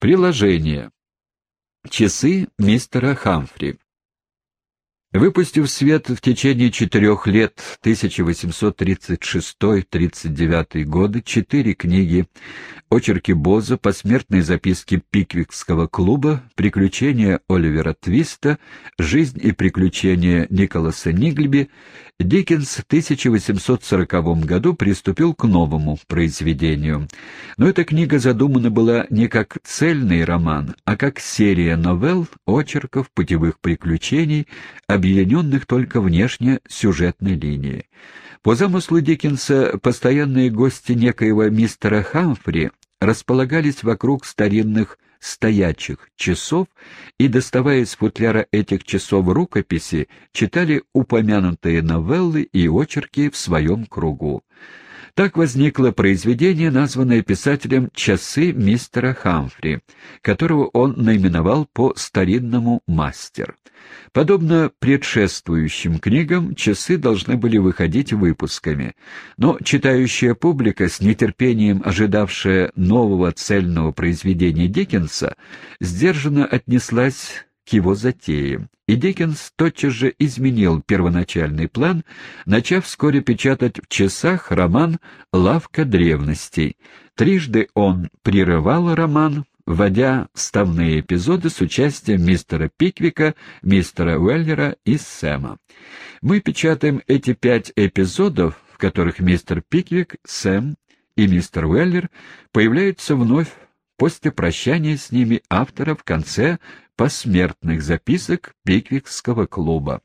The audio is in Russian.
Приложение. Часы мистера Хамфри. Выпустив свет в течение четырех лет 1836-39 годы четыре книги «Очерки Боза», «Посмертные записки Пиквикского клуба», «Приключения Оливера Твиста», «Жизнь и приключения Николаса Нигльби», Диккенс в 1840 году приступил к новому произведению. Но эта книга задумана была не как цельный роман, а как серия новелл, очерков, путевых приключений, объединенных только внешне сюжетной линией. По замыслу Диккенса постоянные гости некоего мистера Хамфри располагались вокруг старинных стоячих часов и, доставая из футляра этих часов рукописи, читали упомянутые новеллы и очерки в своем кругу. Так возникло произведение, названное писателем «Часы мистера Хамфри», которого он наименовал по старинному «Мастер». Подобно предшествующим книгам, часы должны были выходить выпусками, но читающая публика, с нетерпением ожидавшая нового цельного произведения Диккенса, сдержанно отнеслась к его затеям, и Диккенс тотчас же изменил первоначальный план, начав вскоре печатать в часах роман «Лавка древностей». Трижды он прерывал роман, вводя вставные эпизоды с участием мистера Пиквика, мистера Уэллера и Сэма. Мы печатаем эти пять эпизодов, в которых мистер Пиквик, Сэм и мистер Уэллер появляются вновь после прощания с ними автора в конце посмертных записок Пиквикского клуба.